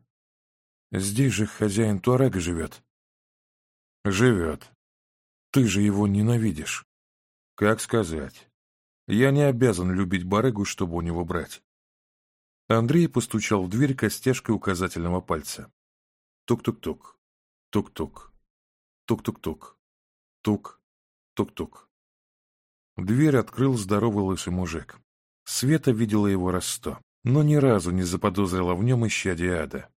«Здесь же хозяин Туарега живет». «Живет», Ты же его ненавидишь». «Как сказать? Я не обязан любить барыгу, чтобы у него брать». Андрей постучал в дверь костяшкой указательного пальца. Тук-тук-тук. Тук-тук. Тук-тук-тук. Тук. Тук-тук. Дверь открыл здоровый лысый мужик. Света видела его раз сто, но ни разу не заподозрила в нем исчадие ада.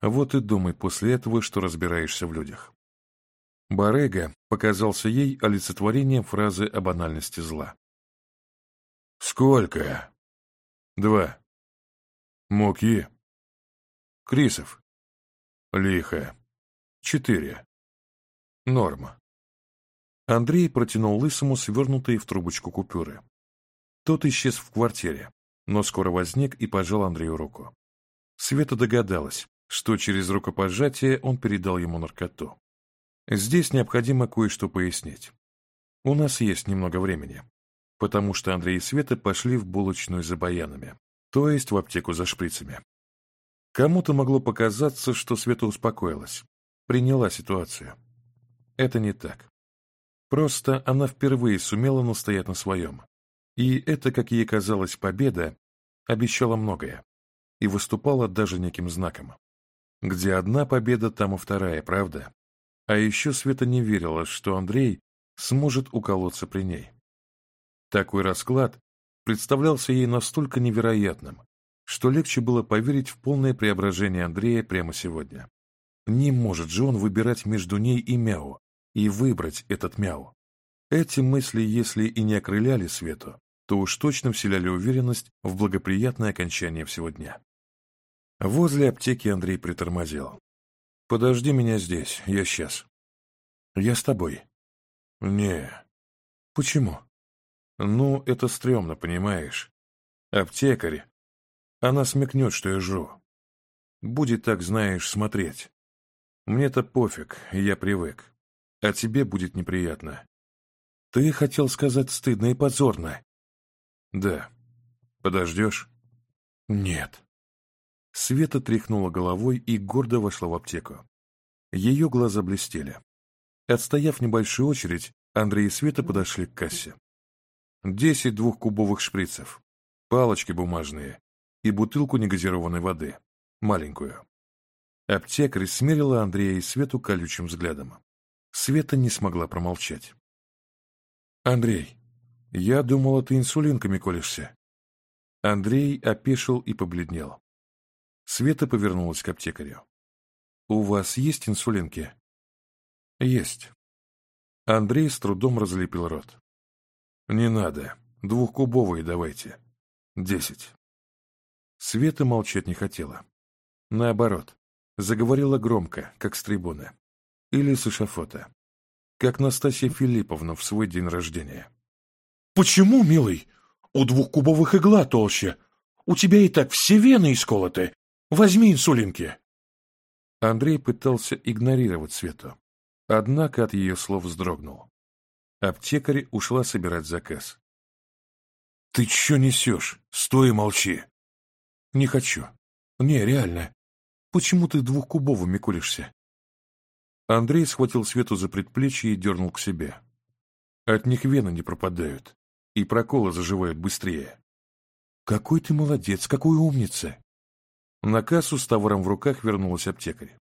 Вот и думай после этого, что разбираешься в людях. Барега показался ей олицетворением фразы о банальности зла. «Сколько?» «Два». Моки. «Крисов?» «Лихо?» «Четыре». «Норма». Андрей протянул Лысому свернутые в трубочку купюры. Тот исчез в квартире, но скоро возник и пожал Андрею руку. Света догадалась, что через рукопожатие он передал ему наркоту. Здесь необходимо кое-что пояснить. У нас есть немного времени, потому что Андрей и Света пошли в булочную за баянами, то есть в аптеку за шприцами. Кому-то могло показаться, что Света успокоилась, приняла ситуацию. Это не так. Просто она впервые сумела настоять на своем. И это, как ей казалось, победа обещала многое и выступала даже неким знаком. Где одна победа, там и вторая, правда? А еще Света не верила, что Андрей сможет уколоться при ней. Такой расклад представлялся ей настолько невероятным, что легче было поверить в полное преображение Андрея прямо сегодня. Не может же он выбирать между ней и Мяо и выбрать этот Мяо. Эти мысли, если и не окрыляли Свету, то уж точно вселяли уверенность в благоприятное окончание всего дня. Возле аптеки Андрей притормозил. «Подожди меня здесь, я сейчас». «Я с тобой». «Не». «Почему?» «Ну, это стрёмно, понимаешь. Аптекарь. Она смекнет, что я жру. Будет так, знаешь, смотреть. Мне-то пофиг, я привык. А тебе будет неприятно». «Ты хотел сказать стыдно и позорно». «Да. Подождешь?» «Нет». Света тряхнула головой и гордо вошла в аптеку. Ее глаза блестели. Отстояв небольшую очередь, Андрей и Света подошли к кассе. Десять двухкубовых шприцев, палочки бумажные и бутылку негазированной воды, маленькую. Аптекарь смерила Андрея и Свету колючим взглядом. Света не смогла промолчать. «Андрей, я думала, ты инсулинками колешься». Андрей опешил и побледнел. Света повернулась к аптекарю. «У вас есть инсулинки? «Есть». Андрей с трудом разлепил рот. «Не надо. Двухкубовые давайте. Десять». Света молчать не хотела. Наоборот, заговорила громко, как с трибуны. Или с эшафота. Как Настасья Филипповна в свой день рождения. «Почему, милый? У двухкубовых игла толще. У тебя и так все вены исколоты. Возьми инсулинки!» Андрей пытался игнорировать Свету, однако от ее слов вздрогнул. Аптекарь ушла собирать заказ. «Ты чё несешь? Стой и молчи!» «Не хочу. Не, реально. Почему ты двухкубовыми куришься?» Андрей схватил Свету за предплечье и дернул к себе. От них вены не пропадают, и проколы заживают быстрее. «Какой ты молодец, какой умница! На кассу с товаром в руках вернулась аптекарь.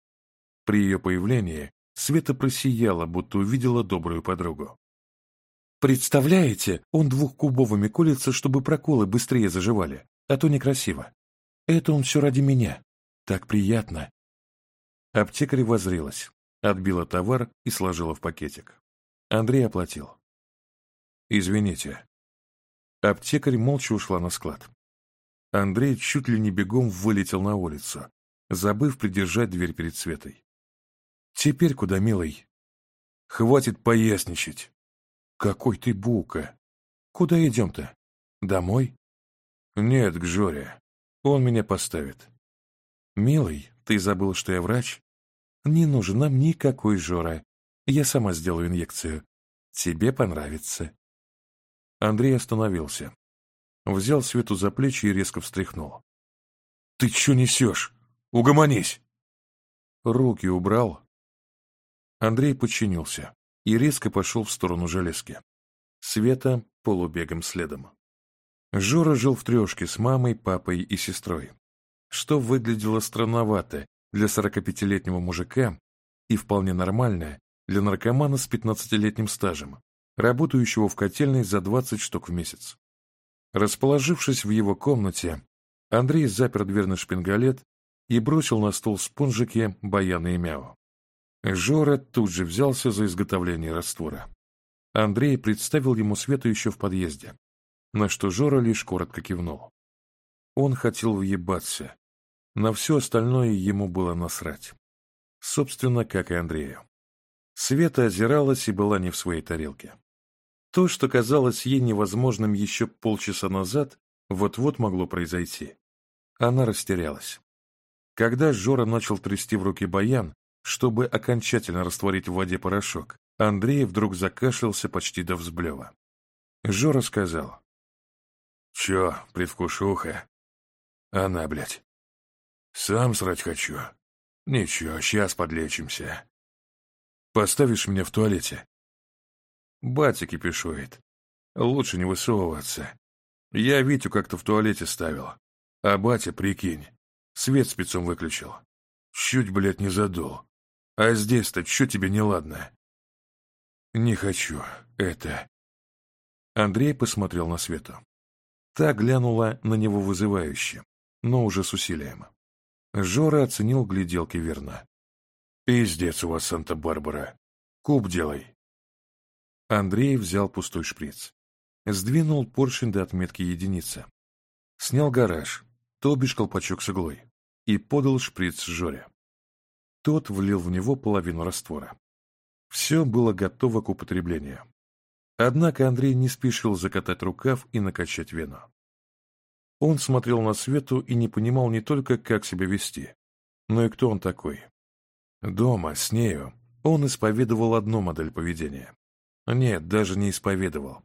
При ее появлении Света просияла, будто увидела добрую подругу. «Представляете, он двухкубовыми колется, чтобы проколы быстрее заживали, а то некрасиво. Это он все ради меня. Так приятно!» Аптекарь возрилась, отбила товар и сложила в пакетик. Андрей оплатил. «Извините». Аптекарь молча ушла на склад. Андрей чуть ли не бегом вылетел на улицу, забыв придержать дверь перед Светой. «Теперь куда, милый?» «Хватит поясничать!» «Какой ты булка! Куда идем-то? Домой?» «Нет, к Жоре. Он меня поставит». «Милый, ты забыл, что я врач?» «Не нужен нам никакой Жора. Я сама сделаю инъекцию. Тебе понравится». Андрей остановился, Взял Свету за плечи и резко встряхнул. «Ты что несешь? Угомонись!» Руки убрал. Андрей подчинился и резко пошел в сторону железки. Света полубегом следом. Жора жил в трешке с мамой, папой и сестрой, что выглядело странновато для сорокапятилетнего мужика и вполне нормально для наркомана с пятнадцатилетним стажем, работающего в котельной за двадцать штук в месяц. Расположившись в его комнате, Андрей запер дверь на шпингалет и бросил на стол спонжики баяна и мяу. Жора тут же взялся за изготовление раствора. Андрей представил ему Свету еще в подъезде, на что Жора лишь коротко кивнул. Он хотел въебаться. На все остальное ему было насрать. Собственно, как и Андрею. Света озиралась и была не в своей тарелке. То, что казалось ей невозможным еще полчаса назад, вот-вот могло произойти. Она растерялась. Когда Жора начал трясти в руки баян, чтобы окончательно растворить в воде порошок, Андрей вдруг закашлялся почти до взблева. Жора сказал. «Чё, предвкушуха? Она, блядь. Сам срать хочу. Ничего, сейчас подлечимся. Поставишь меня в туалете?» Батя пишует. Лучше не высовываться. Я Витю как-то в туалете ставил. А батя, прикинь, свет спецом выключил. Чуть, блядь, не задул. А здесь-то что тебе неладно? Не хочу это. Андрей посмотрел на Свету. Та глянула на него вызывающе, но уже с усилием. Жора оценил гляделки верно. «Пиздец у вас, Санта-Барбара. Куб делай». Андрей взял пустой шприц. Сдвинул поршень до отметки единицы. Снял гараж, то бишь колпачок с иглой, и подал шприц Жоре. Тот влил в него половину раствора. Все было готово к употреблению. Однако Андрей не спешил закатать рукав и накачать вену. Он смотрел на Свету и не понимал не только, как себя вести, но и кто он такой. Дома, с нею, он исповедовал одну модель поведения. А нет, даже не исповедовал.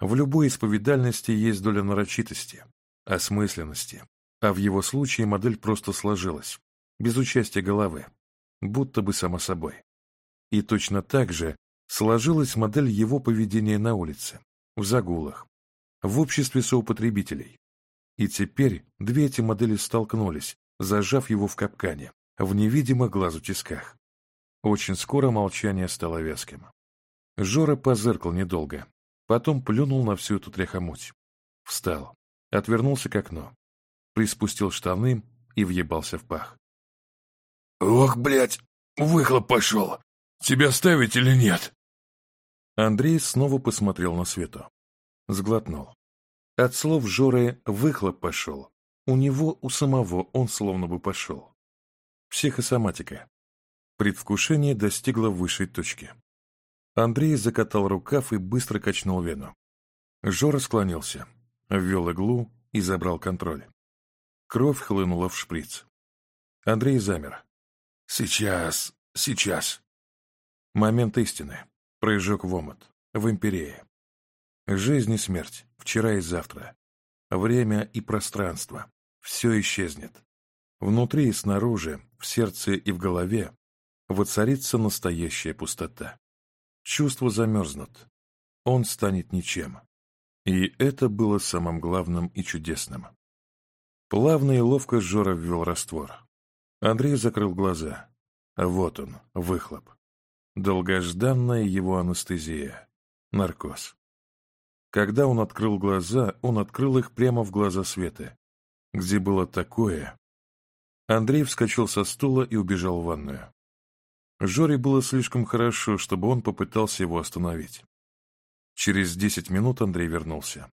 В любой исповедальности есть доля нарочитости, осмысленности, а в его случае модель просто сложилась, без участия головы, будто бы само собой. И точно так же сложилась модель его поведения на улице, в загулах, в обществе соупотребителей. И теперь две эти модели столкнулись, зажав его в капкане, в невидимых глазу тисках. Очень скоро молчание стало вязким. Жора позыркал недолго, потом плюнул на всю эту тряхомуть. Встал, отвернулся к окну, приспустил штаны и въебался в пах. «Ох, блядь, выхлоп пошел! Тебя ставить или нет?» Андрей снова посмотрел на свету. Сглотнул. От слов Жоры «выхлоп пошел». У него, у самого, он словно бы пошел. Психосоматика. Предвкушение достигло высшей точки. Андрей закатал рукав и быстро качнул вену. Жора склонился, ввел иглу и забрал контроль. Кровь хлынула в шприц. Андрей замер. «Сейчас, сейчас!» Момент истины. Прыжок в омут. В империи. Жизнь и смерть. Вчера и завтра. Время и пространство. Все исчезнет. Внутри и снаружи, в сердце и в голове воцарится настоящая пустота. Чувство замерзнут. Он станет ничем. И это было самым главным и чудесным. Плавно и ловко Жора ввел раствор. Андрей закрыл глаза. Вот он, выхлоп. Долгожданная его анестезия. Наркоз. Когда он открыл глаза, он открыл их прямо в глаза Светы, где было такое. Андрей вскочил со стула и убежал в ванную. Жоре было слишком хорошо, чтобы он попытался его остановить. Через десять минут Андрей вернулся.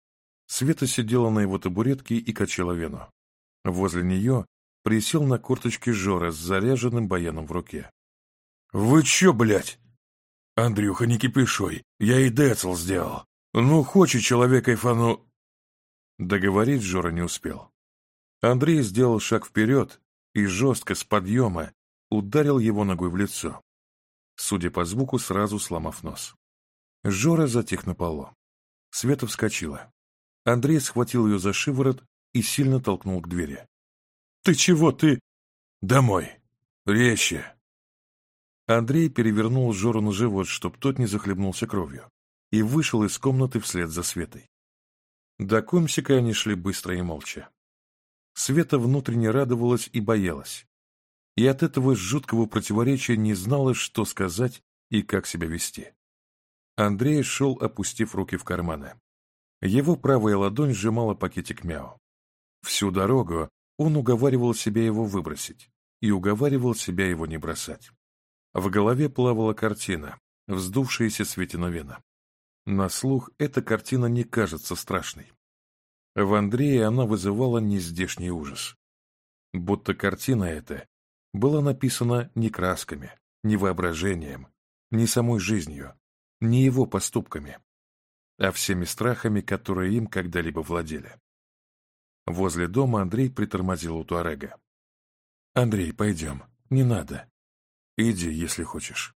Света сидела на его табуретке и качала вино. Возле нее присел на корточки Жора с заряженным баяном в руке. «Вы чё, блядь?» «Андрюха, не кипишой, я и Децл сделал. Ну, хочет человек айфану...» Договорить Жора не успел. Андрей сделал шаг вперед и жестко с подъема ударил его ногой в лицо, судя по звуку, сразу сломав нос. Жора затих на полу. Света вскочила. Андрей схватил ее за шиворот и сильно толкнул к двери. «Ты чего, ты...» «Домой! Резче!» Андрей перевернул Жору на живот, чтоб тот не захлебнулся кровью, и вышел из комнаты вслед за Светой. До Комсика они шли быстро и молча. Света внутренне радовалась и боялась, и от этого жуткого противоречия не знала, что сказать и как себя вести. Андрей шел, опустив руки в карманы. Его правая ладонь сжимала пакетик мяу. Всю дорогу он уговаривал себя его выбросить и уговаривал себя его не бросать. В голове плавала картина, вздувшаяся светиновена. На слух эта картина не кажется страшной. В Андрее она вызывала нездешний ужас. Будто картина эта было написано не красками, не воображением, не самой жизнью, не его поступками, а всеми страхами, которые им когда-либо владели. Возле дома Андрей притормозил у Туарега. «Андрей, пойдем. Не надо. Иди, если хочешь».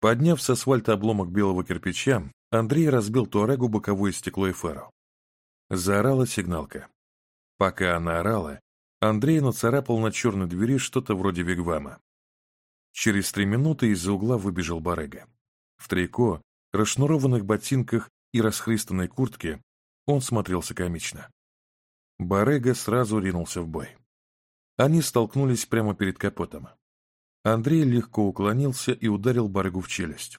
Подняв с асфальта обломок белого кирпича, Андрей разбил Туарегу боковое стекло и фару. Заорала сигналка. Пока она орала, Андрей нацарапал на черной двери что-то вроде вигвама. Через три минуты из-за угла выбежал барыга. В трико, расшнурованных ботинках и расхристанной куртке он смотрелся комично. Барега сразу ринулся в бой. Они столкнулись прямо перед капотом. Андрей легко уклонился и ударил Барегу в челюсть.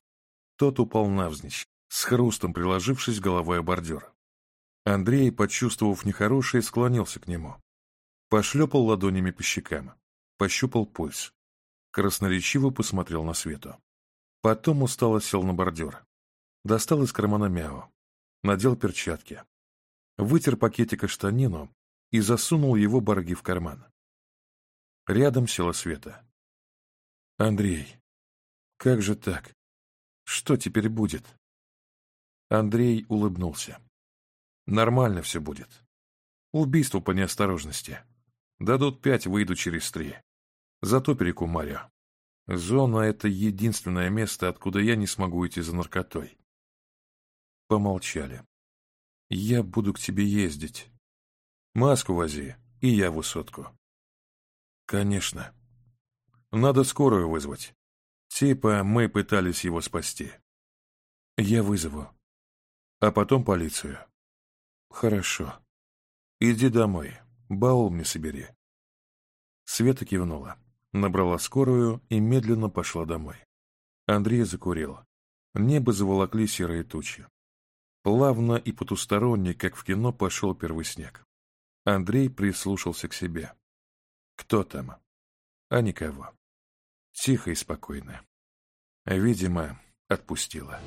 Тот упал навзничь, с хрустом приложившись головой о бордюр. Андрей, почувствовав нехорошее, склонился к нему. Пошлепал ладонями по щекам, пощупал пульс. Красноречиво посмотрел на свету. Потом устало сел на бордюр. Достал из кармана мяу. Надел перчатки. Вытер пакетика штанину и засунул его барги в карман. Рядом села Света. «Андрей, как же так? Что теперь будет?» Андрей улыбнулся. «Нормально все будет. Убийство по неосторожности. Дадут пять, выйду через три. Зато перекумарю. Зона — это единственное место, откуда я не смогу идти за наркотой. Помолчали. Я буду к тебе ездить. Маску вози, и я в высотку. Конечно. Надо скорую вызвать. Типа мы пытались его спасти. Я вызову. А потом полицию. Хорошо. Иди домой. Баул мне собери. Света кивнула, набрала скорую и медленно пошла домой. Андрей закурил. Небо заволокли серые тучи. Плавно и потусторонне, как в кино, пошел первый снег. Андрей прислушался к себе. Кто там? А никого. Тихо и спокойно. Видимо, отпустила.